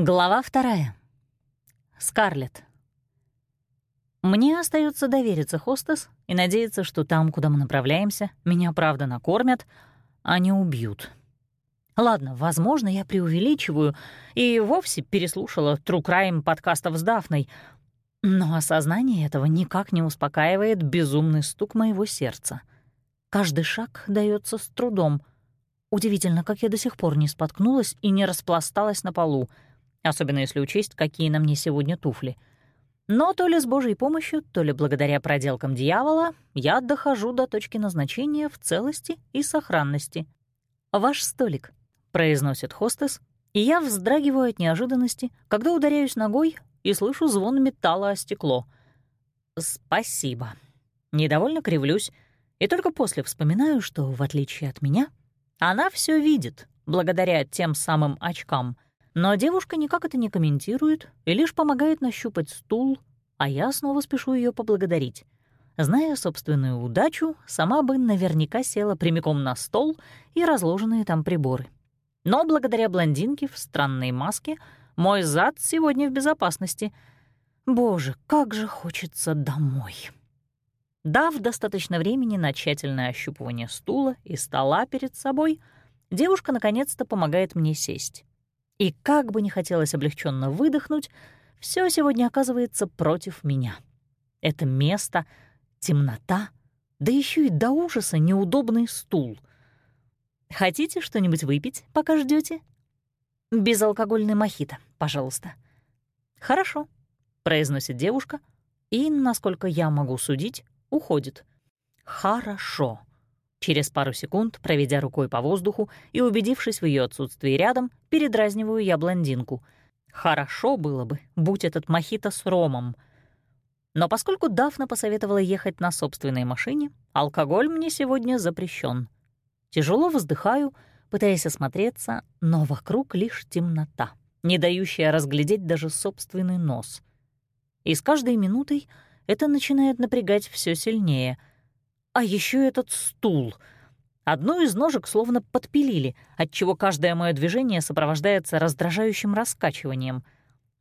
Глава вторая. Скарлетт. Мне остается довериться хостес и надеяться, что там, куда мы направляемся, меня правда накормят, а не убьют. Ладно, возможно, я преувеличиваю и вовсе переслушала True Crime подкастов с Дафной, но осознание этого никак не успокаивает безумный стук моего сердца. Каждый шаг дается с трудом. Удивительно, как я до сих пор не споткнулась и не распласталась на полу — особенно если учесть, какие на мне сегодня туфли. Но то ли с Божьей помощью, то ли благодаря проделкам дьявола я дохожу до точки назначения в целости и сохранности. «Ваш столик», — произносит хостес, и я вздрагиваю от неожиданности, когда ударяюсь ногой и слышу звон металла о стекло. «Спасибо». Недовольно кривлюсь, и только после вспоминаю, что, в отличие от меня, она все видит, благодаря тем самым очкам — но девушка никак это не комментирует и лишь помогает нащупать стул, а я снова спешу ее поблагодарить. Зная собственную удачу, сама бы наверняка села прямиком на стол и разложенные там приборы. Но благодаря блондинке в странной маске мой зад сегодня в безопасности. Боже, как же хочется домой. Дав достаточно времени на тщательное ощупывание стула и стола перед собой, девушка наконец-то помогает мне сесть. И как бы не хотелось облегченно выдохнуть, все сегодня оказывается против меня. Это место, темнота, да еще и до ужаса неудобный стул. Хотите что-нибудь выпить, пока ждете? Безалкогольный мохито, пожалуйста. Хорошо, произносит девушка и, насколько я могу судить, уходит. Хорошо. Через пару секунд, проведя рукой по воздуху и убедившись в ее отсутствии рядом, передразниваю я блондинку. Хорошо было бы, будь этот мохито с ромом. Но поскольку Дафна посоветовала ехать на собственной машине, алкоголь мне сегодня запрещен. Тяжело вздыхаю, пытаясь осмотреться, но вокруг лишь темнота, не дающая разглядеть даже собственный нос. И с каждой минутой это начинает напрягать все сильнее — а еще этот стул. Одну из ножек словно подпилили, отчего каждое мое движение сопровождается раздражающим раскачиванием.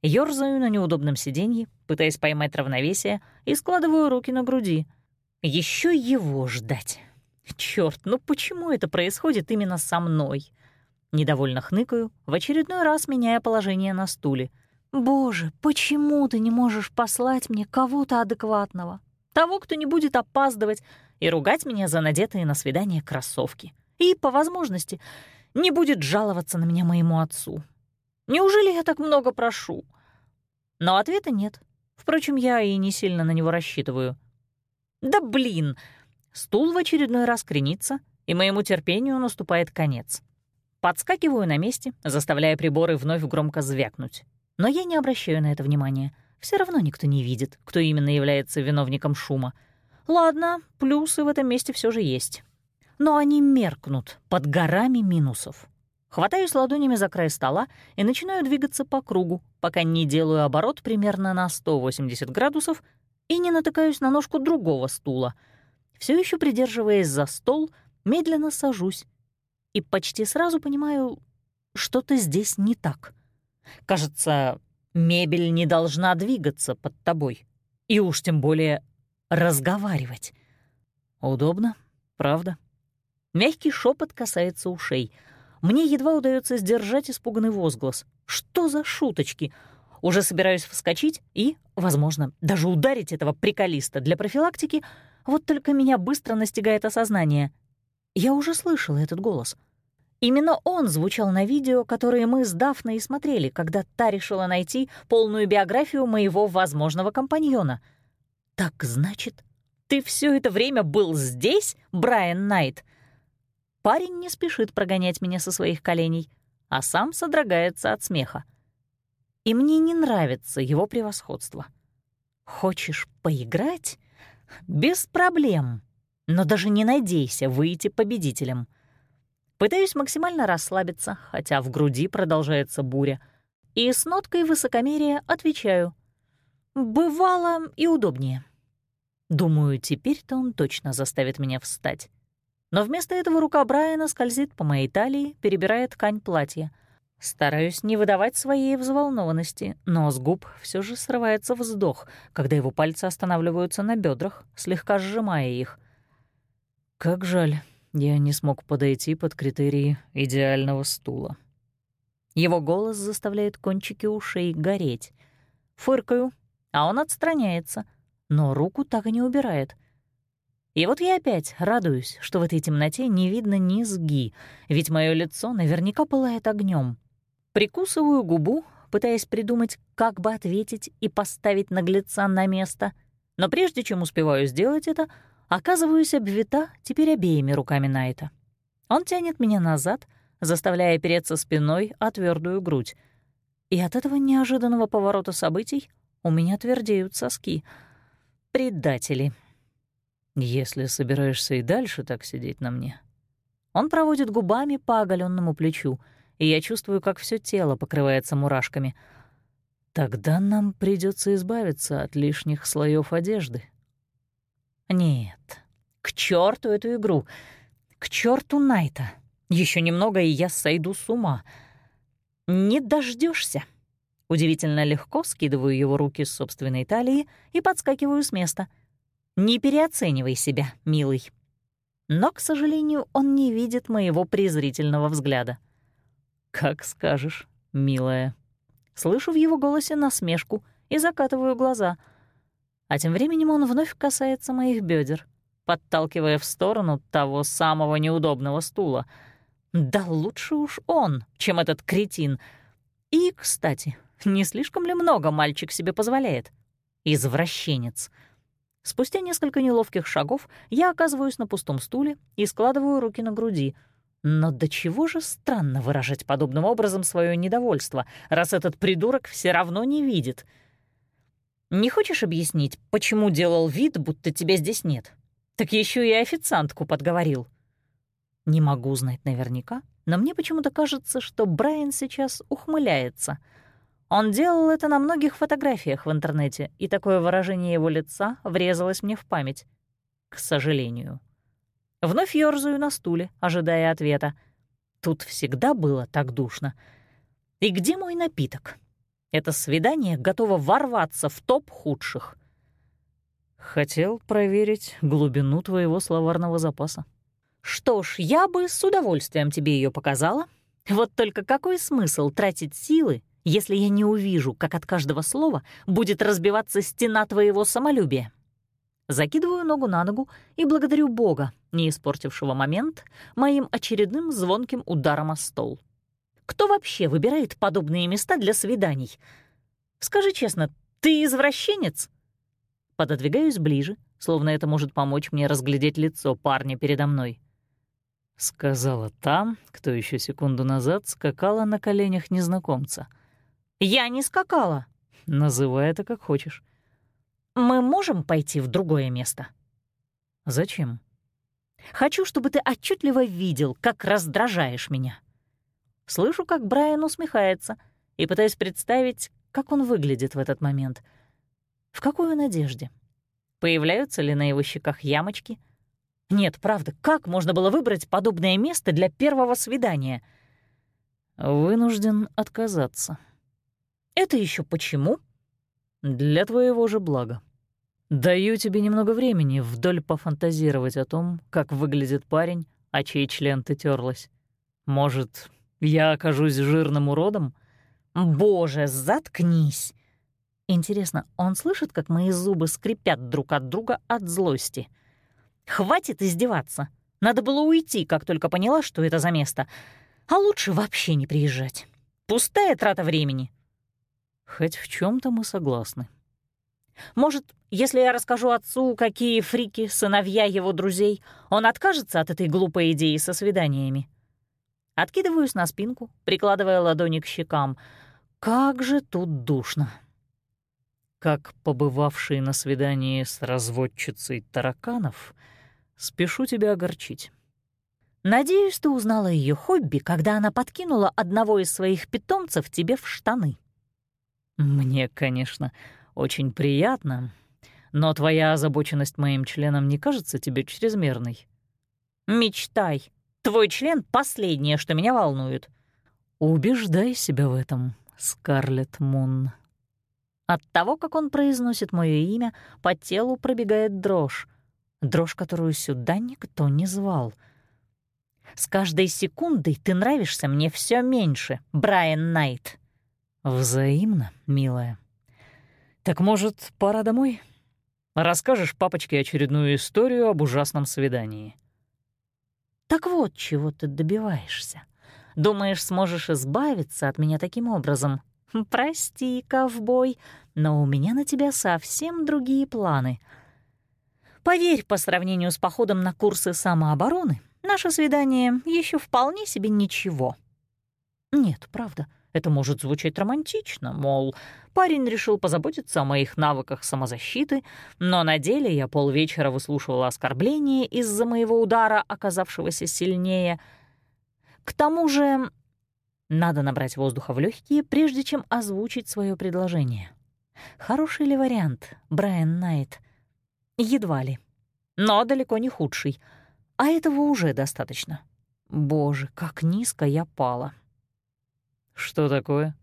Ёрзаю на неудобном сиденье, пытаясь поймать равновесие, и складываю руки на груди. Еще его ждать. Черт, ну почему это происходит именно со мной? Недовольно хныкаю, в очередной раз меняя положение на стуле. «Боже, почему ты не можешь послать мне кого-то адекватного? Того, кто не будет опаздывать, и ругать меня за надетые на свидание кроссовки. И, по возможности, не будет жаловаться на меня моему отцу. Неужели я так много прошу? Но ответа нет. Впрочем, я и не сильно на него рассчитываю. Да блин! Стул в очередной раз кренится, и моему терпению наступает конец. Подскакиваю на месте, заставляя приборы вновь громко звякнуть. Но я не обращаю на это внимания. Все равно никто не видит, кто именно является виновником шума — Ладно, плюсы в этом месте все же есть. Но они меркнут под горами минусов. Хватаюсь ладонями за край стола и начинаю двигаться по кругу, пока не делаю оборот примерно на 180 градусов и не натыкаюсь на ножку другого стула. Все еще придерживаясь за стол, медленно сажусь и почти сразу понимаю, что-то здесь не так. Кажется, мебель не должна двигаться под тобой. И уж тем более разговаривать. Удобно, правда? Мягкий шепот касается ушей. Мне едва удается сдержать испуганный возглас. Что за шуточки? Уже собираюсь вскочить и, возможно, даже ударить этого приколиста для профилактики, вот только меня быстро настигает осознание. Я уже слышала этот голос. Именно он звучал на видео, которые мы с Дафной смотрели, когда та решила найти полную биографию моего возможного компаньона — «Так значит, ты все это время был здесь, Брайан Найт?» Парень не спешит прогонять меня со своих коленей, а сам содрогается от смеха. И мне не нравится его превосходство. «Хочешь поиграть? Без проблем. Но даже не надейся выйти победителем». Пытаюсь максимально расслабиться, хотя в груди продолжается буря, и с ноткой высокомерия отвечаю — Бывало и удобнее. Думаю, теперь-то он точно заставит меня встать. Но вместо этого рука Брайана скользит по моей талии, перебирая ткань платья. Стараюсь не выдавать своей взволнованности, но с губ все же срывается вздох, когда его пальцы останавливаются на бедрах, слегка сжимая их. Как жаль, я не смог подойти под критерии идеального стула. Его голос заставляет кончики ушей гореть. Фыркаю, а он отстраняется, но руку так и не убирает. И вот я опять радуюсь, что в этой темноте не видно низги, ведь мое лицо наверняка пылает огнем. Прикусываю губу, пытаясь придумать, как бы ответить и поставить наглеца на место. Но прежде чем успеваю сделать это, оказываюсь обвита теперь обеими руками Найта. Он тянет меня назад, заставляя опереться спиной о твердую грудь. И от этого неожиданного поворота событий у меня твердеют соски. Предатели. Если собираешься и дальше так сидеть на мне. Он проводит губами по оголенному плечу, и я чувствую, как все тело покрывается мурашками. Тогда нам придется избавиться от лишних слоев одежды. Нет, к черту эту игру, к черту Найта. Еще немного, и я сойду с ума. Не дождешься. Удивительно легко скидываю его руки с собственной талии и подскакиваю с места. Не переоценивай себя, милый. Но, к сожалению, он не видит моего презрительного взгляда. «Как скажешь, милая». Слышу в его голосе насмешку и закатываю глаза. А тем временем он вновь касается моих бедер, подталкивая в сторону того самого неудобного стула. Да лучше уж он, чем этот кретин. И, кстати, не слишком ли много мальчик себе позволяет? Извращенец. Спустя несколько неловких шагов я оказываюсь на пустом стуле и складываю руки на груди. Но до чего же странно выражать подобным образом свое недовольство, раз этот придурок все равно не видит. Не хочешь объяснить, почему делал вид, будто тебя здесь нет? Так еще и официантку подговорил. Не могу знать наверняка, но мне почему-то кажется, что Брайан сейчас ухмыляется — он делал это на многих фотографиях в интернете, и такое выражение его лица врезалось мне в память. К сожалению. Вновь ёрзаю на стуле, ожидая ответа. Тут всегда было так душно. И где мой напиток? Это свидание готово ворваться в топ худших. Хотел проверить глубину твоего словарного запаса. Что ж, я бы с удовольствием тебе ее показала. Вот только какой смысл тратить силы если я не увижу, как от каждого слова будет разбиваться стена твоего самолюбия. Закидываю ногу на ногу и благодарю Бога, не испортившего момент, моим очередным звонким ударом о стол. Кто вообще выбирает подобные места для свиданий? Скажи честно, ты извращенец? Пододвигаюсь ближе, словно это может помочь мне разглядеть лицо парня передо мной. Сказала там, кто еще секунду назад скакала на коленях незнакомца — «Я не скакала». «Называй это как хочешь». «Мы можем пойти в другое место?» «Зачем?» «Хочу, чтобы ты отчетливо видел, как раздражаешь меня». Слышу, как Брайан усмехается, и пытаюсь представить, как он выглядит в этот момент. В какой он одежде? Появляются ли на его щеках ямочки? Нет, правда, как можно было выбрать подобное место для первого свидания? Вынужден отказаться. «Это еще почему?» «Для твоего же блага. Даю тебе немного времени вдоль пофантазировать о том, как выглядит парень, а чей член ты терлась. Может, я окажусь жирным уродом?» «Боже, заткнись!» Интересно, он слышит, как мои зубы скрипят друг от друга от злости? «Хватит издеваться. Надо было уйти, как только поняла, что это за место. А лучше вообще не приезжать. Пустая трата времени». Хоть в чем то мы согласны. Может, если я расскажу отцу, какие фрики сыновья его друзей, он откажется от этой глупой идеи со свиданиями? Откидываюсь на спинку, прикладывая ладони к щекам. Как же тут душно. Как побывавший на свидании с разводчицей тараканов, спешу тебя огорчить. Надеюсь, ты узнала ее хобби, когда она подкинула одного из своих питомцев тебе в штаны. «Мне, конечно, очень приятно, но твоя озабоченность моим членом не кажется тебе чрезмерной?» «Мечтай. Твой член — последнее, что меня волнует». Убеждай себя в этом, Скарлетт Мун. От того, как он произносит мое имя, по телу пробегает дрожь. Дрожь, которую сюда никто не звал. С каждой секундой ты нравишься мне все меньше, Брайан Найт. Взаимно, милая. Так, может, пора домой? Расскажешь папочке очередную историю об ужасном свидании. Так вот, чего ты добиваешься. Думаешь, сможешь избавиться от меня таким образом? Прости, ковбой, но у меня на тебя совсем другие планы. Поверь, по сравнению с походом на курсы самообороны, наше свидание еще вполне себе ничего. Нет, правда, это может звучать романтично, мол, парень решил позаботиться о моих навыках самозащиты, но на деле я полвечера выслушивала оскорбления из-за моего удара, оказавшегося сильнее. К тому же надо набрать воздуха в легкие, прежде чем озвучить свое предложение. Хороший ли вариант, Брайан Найт? Едва ли. Но далеко не худший. А этого уже достаточно. Боже, как низко я пала. Что такое?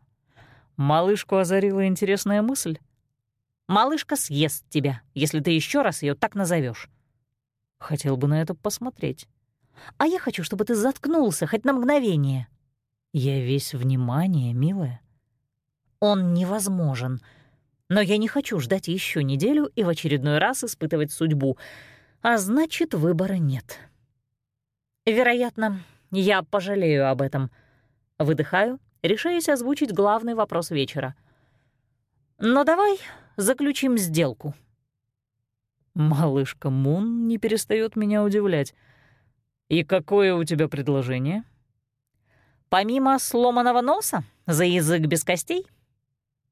Малышку озарила интересная мысль. Малышка съест тебя, если ты еще раз ее так назовешь. Хотел бы на это посмотреть. А я хочу, чтобы ты заткнулся хоть на мгновение. Я весь внимание, милая. Он невозможен. Но я не хочу ждать еще неделю и в очередной раз испытывать судьбу. А значит, выбора нет. Вероятно, я пожалею об этом. Выдыхаю, решаясь озвучить главный вопрос вечера. Но давай заключим сделку. Малышка Мун не перестает меня удивлять. «И какое у тебя предложение?» Помимо сломанного носа, за язык без костей?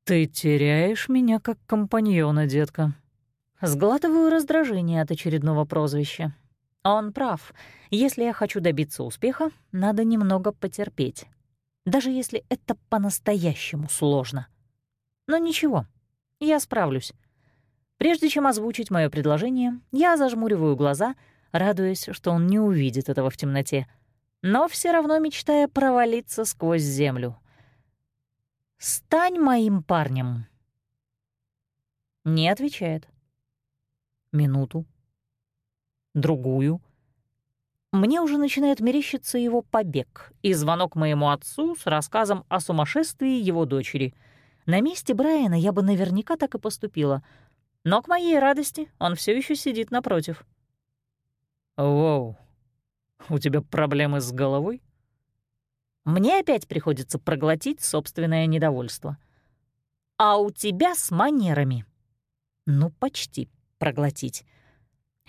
Ты теряешь меня как компаньона, детка. Сглатываю раздражение от очередного прозвища. Он прав. Если я хочу добиться успеха, надо немного потерпеть. Даже если это по-настоящему сложно. Но ничего, я справлюсь. Прежде чем озвучить мое предложение, я зажмуриваю глаза, радуясь, что он не увидит этого в темноте — но все равно мечтая провалиться сквозь землю. «Стань моим парнем!» Не отвечает. Минуту. Другую. Мне уже начинает мерещиться его побег и звонок моему отцу с рассказом о сумасшествии его дочери. На месте Брайана я бы наверняка так и поступила. Но к моей радости он все еще сидит напротив. «Воу, у тебя проблемы с головой? Мне опять приходится проглотить собственное недовольство. А у тебя с манерами. Ну, почти проглотить.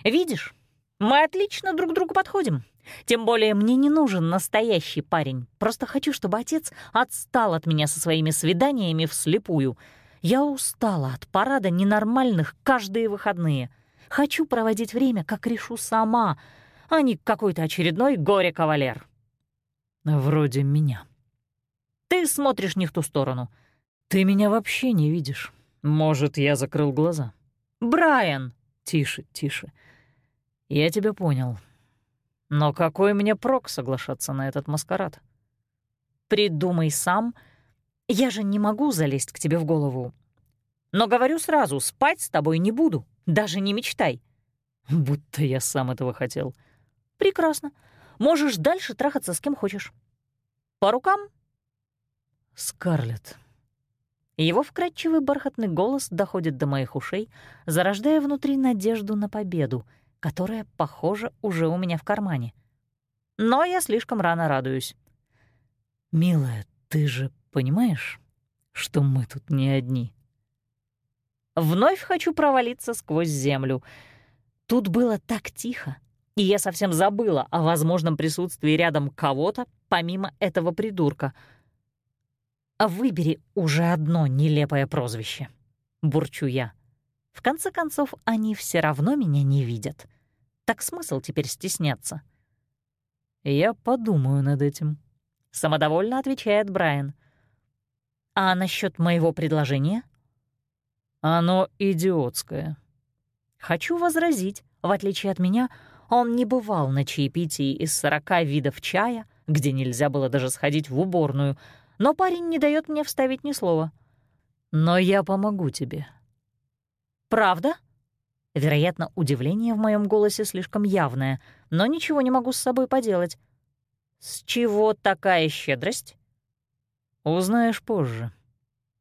Видишь, мы отлично друг другу подходим. Тем более мне не нужен настоящий парень. Просто хочу, чтобы отец отстал от меня со своими свиданиями вслепую. Я устала от парада ненормальных каждые выходные. Хочу проводить время, как решу сама — а не какой-то очередной горе-кавалер. Вроде меня. Ты смотришь не в ту сторону. Ты меня вообще не видишь. Может, я закрыл глаза? Брайан! Тише, тише. Я тебя понял. Но какой мне прок соглашаться на этот маскарад? Придумай сам. Я же не могу залезть к тебе в голову. Но говорю сразу, спать с тобой не буду. Даже не мечтай. Будто я сам этого хотел. — Прекрасно. Можешь дальше трахаться с кем хочешь. По рукам? Скарлетт. Его вкрадчивый бархатный голос доходит до моих ушей, зарождая внутри надежду на победу, которая, похоже, уже у меня в кармане. Но я слишком рано радуюсь. «Милая, ты же понимаешь, что мы тут не одни?» Вновь хочу провалиться сквозь землю. Тут было так тихо, и я совсем забыла о возможном присутствии рядом кого-то, помимо этого придурка. А «Выбери уже одно нелепое прозвище», — бурчу я. В конце концов, они все равно меня не видят. Так смысл теперь стесняться? «Я подумаю над этим», — самодовольно отвечает Брайан. «А насчет моего предложения?» «Оно идиотское». Хочу возразить. В отличие от меня, он не бывал на чаепитии из сорока видов чая, где нельзя было даже сходить в уборную, но парень не дает мне вставить ни слова. «Но я помогу тебе». «Правда?» Вероятно, удивление в моем голосе слишком явное, но ничего не могу с собой поделать. «С чего такая щедрость?» «Узнаешь позже».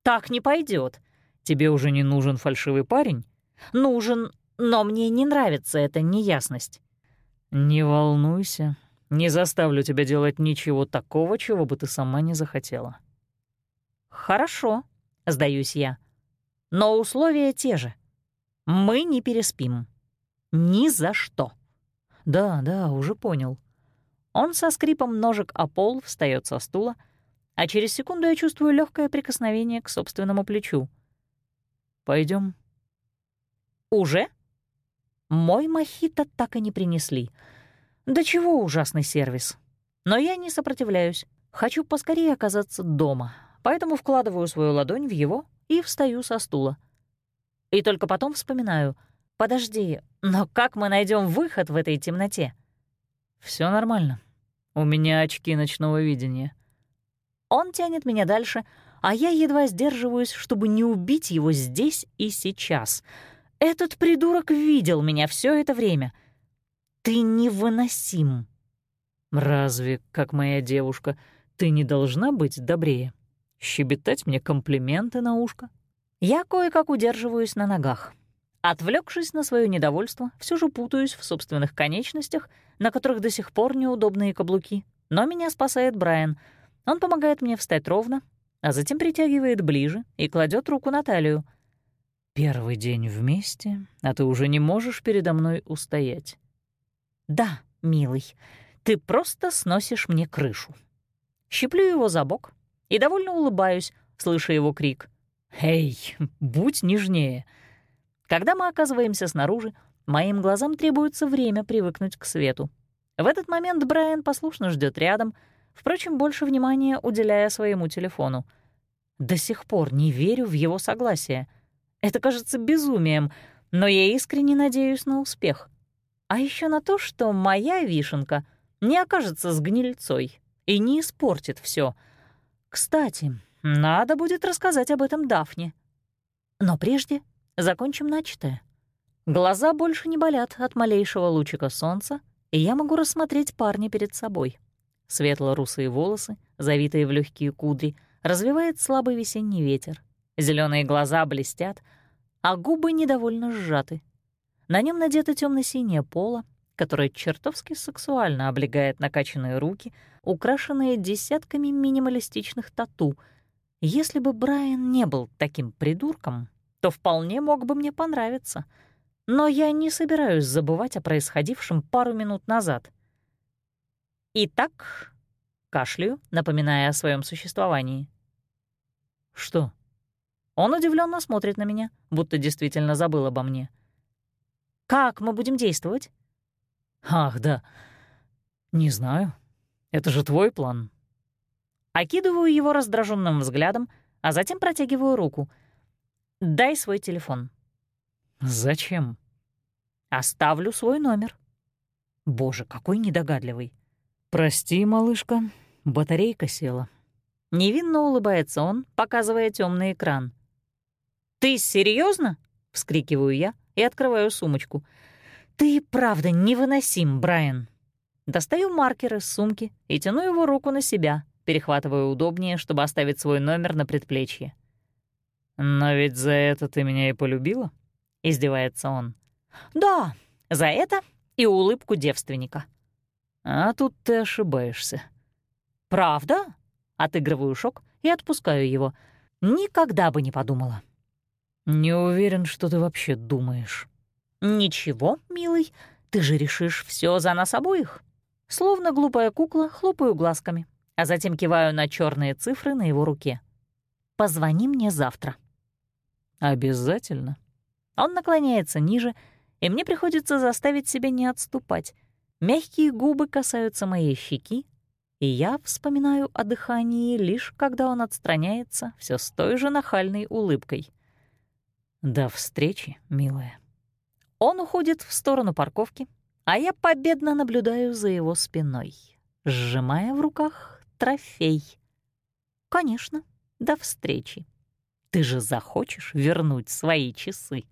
«Так не пойдет. Тебе уже не нужен фальшивый парень?» «Нужен, но мне не нравится эта неясность». «Не волнуйся, не заставлю тебя делать ничего такого, чего бы ты сама не захотела». «Хорошо», — сдаюсь я. «Но условия те же. Мы не переспим. Ни за что». «Да, да, уже понял». Он со скрипом ножек о пол встает со стула, а через секунду я чувствую легкое прикосновение к собственному плечу. Пойдем. «Уже?» Мой мохито так и не принесли. Да чего ужасный сервис. Но я не сопротивляюсь. Хочу поскорее оказаться дома, поэтому вкладываю свою ладонь в его и встаю со стула. И только потом вспоминаю. Подожди, но как мы найдем выход в этой темноте? Все нормально. У меня очки ночного видения. Он тянет меня дальше, а я едва сдерживаюсь, чтобы не убить его здесь и сейчас — этот придурок видел меня все это время. Ты невыносим. Разве, как моя девушка, ты не должна быть добрее? Щебетать мне комплименты на ушко? Я кое-как удерживаюсь на ногах. Отвлекшись на свое недовольство, все же путаюсь в собственных конечностях, на которых до сих пор неудобные каблуки. Но меня спасает Брайан. Он помогает мне встать ровно, а затем притягивает ближе и кладет руку на талию — Первый день вместе, а ты уже не можешь передо мной устоять. Да, милый, ты просто сносишь мне крышу. Щиплю его за бок и довольно улыбаюсь, слыша его крик. «Эй, будь нежнее!» Когда мы оказываемся снаружи, моим глазам требуется время привыкнуть к свету. В этот момент Брайан послушно ждет рядом, впрочем, больше внимания уделяя своему телефону. До сих пор не верю в его согласие — это кажется безумием, но я искренне надеюсь на успех. А еще на то, что моя вишенка не окажется с гнильцой и не испортит все. Кстати, надо будет рассказать об этом Дафне. Но прежде закончим начатое. Глаза больше не болят от малейшего лучика солнца, и я могу рассмотреть парня перед собой. Светло-русые волосы, завитые в легкие кудри, развивает слабый весенний ветер. Зеленые глаза блестят, а губы недовольно сжаты. На нем надето темно синее поло, которое чертовски сексуально облегает накачанные руки, украшенные десятками минималистичных тату. Если бы Брайан не был таким придурком, то вполне мог бы мне понравиться. Но я не собираюсь забывать о происходившем пару минут назад. Итак, кашляю, напоминая о своем существовании. «Что?» Он удивленно смотрит на меня, будто действительно забыл обо мне. «Как мы будем действовать?» «Ах, да. Не знаю. Это же твой план». Окидываю его раздраженным взглядом, а затем протягиваю руку. «Дай свой телефон». «Зачем?» «Оставлю свой номер». Боже, какой недогадливый. «Прости, малышка, батарейка села». Невинно улыбается он, показывая темный экран. «Ты серьезно? вскрикиваю я и открываю сумочку. «Ты правда невыносим, Брайан!» Достаю маркер из сумки и тяну его руку на себя, перехватывая удобнее, чтобы оставить свой номер на предплечье. «Но ведь за это ты меня и полюбила?» — издевается он. «Да, за это и улыбку девственника». «А тут ты ошибаешься». «Правда?» — отыгрываю шок и отпускаю его. «Никогда бы не подумала». «Не уверен, что ты вообще думаешь». «Ничего, милый, ты же решишь все за нас обоих». Словно глупая кукла, хлопаю глазками, а затем киваю на черные цифры на его руке. «Позвони мне завтра». «Обязательно». Он наклоняется ниже, и мне приходится заставить себя не отступать. Мягкие губы касаются моей щеки, и я вспоминаю о дыхании лишь когда он отстраняется все с той же нахальной улыбкой. До встречи, милая. Он уходит в сторону парковки, а я победно наблюдаю за его спиной. сжимая в руках трофей. «Конечно, до встречи. Ты же захочешь вернуть свои часы?»